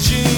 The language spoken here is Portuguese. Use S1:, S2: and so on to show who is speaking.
S1: bilhedinho